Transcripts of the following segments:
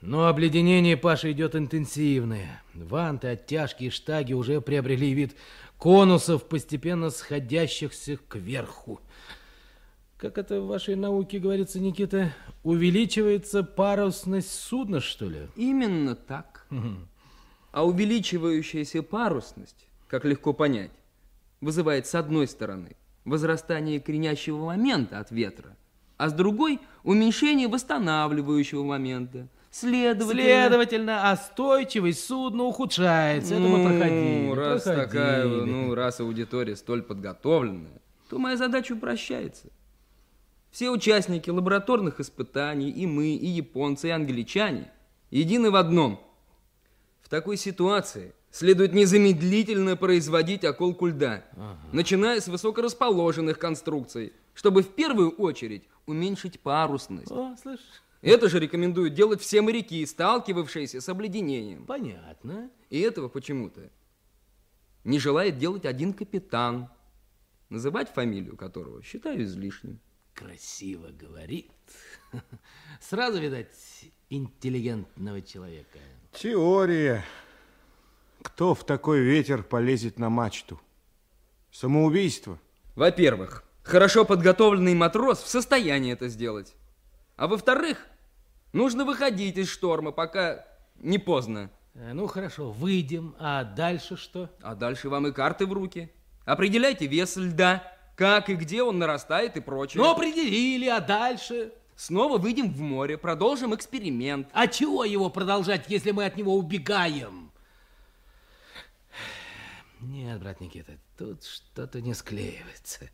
Но обледенение Паши идет интенсивное. Ванты, оттяжки и штаги уже приобрели вид конусов, постепенно сходящихся кверху. Как это в вашей науке говорится, Никита, увеличивается парусность судна, что ли? Именно так. А увеличивающаяся парусность, как легко понять, вызывает с одной стороны возрастание кренящего момента от ветра, а с другой уменьшение восстанавливающего момента. Следовательно... Следовательно, остойчивость судна ухудшается. Это мы проходили. Ну, раз проходили. такая, ну, раз аудитория столь подготовленная, то моя задача упрощается. Все участники лабораторных испытаний, и мы, и японцы, и англичане, едины в одном. В такой ситуации следует незамедлительно производить околку льда, начиная с высокорасположенных конструкций, чтобы в первую очередь уменьшить парусность. О, слышь, Это же рекомендуют делать все моряки, сталкивавшиеся с обледенением. понятно. И этого почему-то не желает делать один капитан, называть фамилию которого считаю излишним. Красиво говорит. Сразу, видать, интеллигентного человека. Теория. Кто в такой ветер полезет на мачту? Самоубийство. Во-первых, хорошо подготовленный матрос в состоянии это сделать. А во-вторых, нужно выходить из шторма, пока не поздно. Э, Ну, хорошо, выйдем. А дальше что? А дальше вам и карты в руки. Определяйте вес льда, как и где он нарастает и прочее. Ну, определили, а дальше? Снова выйдем в море, продолжим эксперимент. А чего его продолжать, если мы от него убегаем? Нет, брат Никита, тут что-то не склеивается.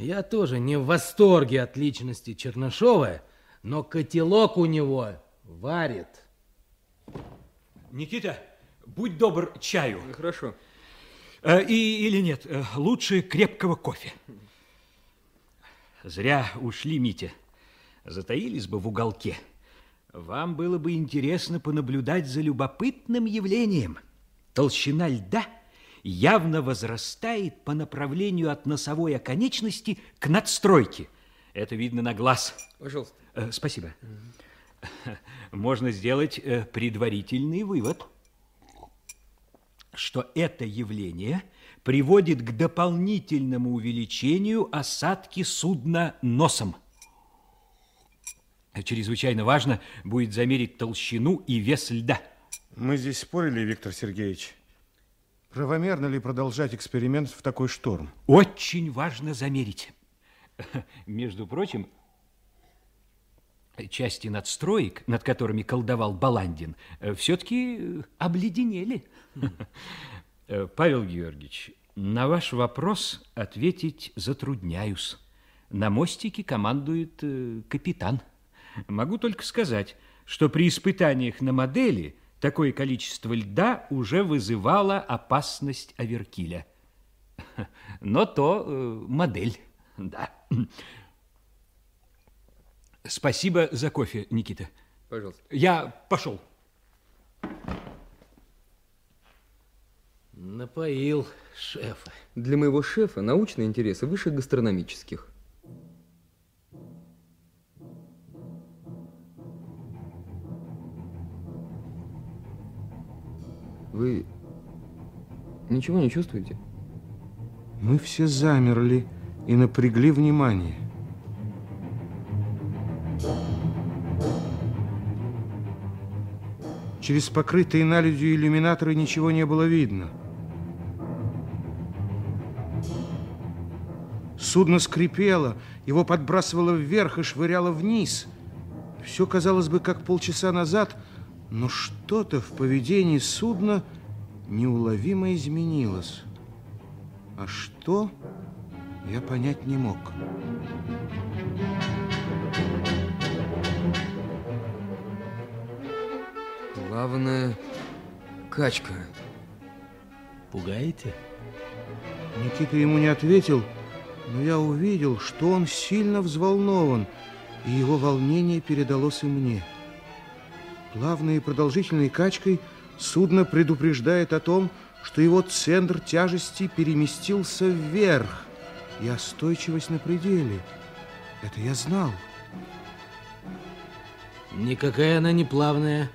Я тоже не в восторге от личности Чернышова, но котелок у него варит. Никита, будь добр, чаю. Ну, Хорошо. Э, и, или нет, э, лучше крепкого кофе. Зря ушли, Митя. Затаились бы в уголке. Вам было бы интересно понаблюдать за любопытным явлением. Толщина льда явно возрастает по направлению от носовой оконечности к надстройке. Это видно на глаз. Пожалуйста. Э, Спасибо. Можно сделать э, предварительный вывод, что это явление приводит к дополнительному увеличению осадки судна носом. Чрезвычайно важно будет замерить толщину и вес льда. Мы здесь спорили, Виктор Сергеевич. Правомерно ли продолжать эксперимент в такой шторм? Очень важно замерить. Между прочим, части надстроек, над которыми колдовал Баландин, все-таки обледенели. Э, Павел Георгиевич, на ваш вопрос ответить затрудняюсь. На мостике командует э, капитан. Могу только сказать, что при испытаниях на модели такое количество льда уже вызывало опасность оверкиля. Но то э, модель, да. Спасибо за кофе, Никита. Пожалуйста. Я пошел. Напоил шефа. Для моего шефа научные интересы выше гастрономических. Вы ничего не чувствуете? Мы все замерли и напрягли внимание. Через покрытые наледью иллюминаторы ничего не было видно. Судно скрипело, его подбрасывало вверх и швыряло вниз. Все казалось бы, как полчаса назад, но что-то в поведении судна неуловимо изменилось. А что, я понять не мог. Плавная качка. Пугаете? Никита ему не ответил, но я увидел, что он сильно взволнован, и его волнение передалось и мне. Плавной и продолжительной качкой судно предупреждает о том, что его центр тяжести переместился вверх, и остойчивость на пределе. Это я знал. Никакая она не плавная.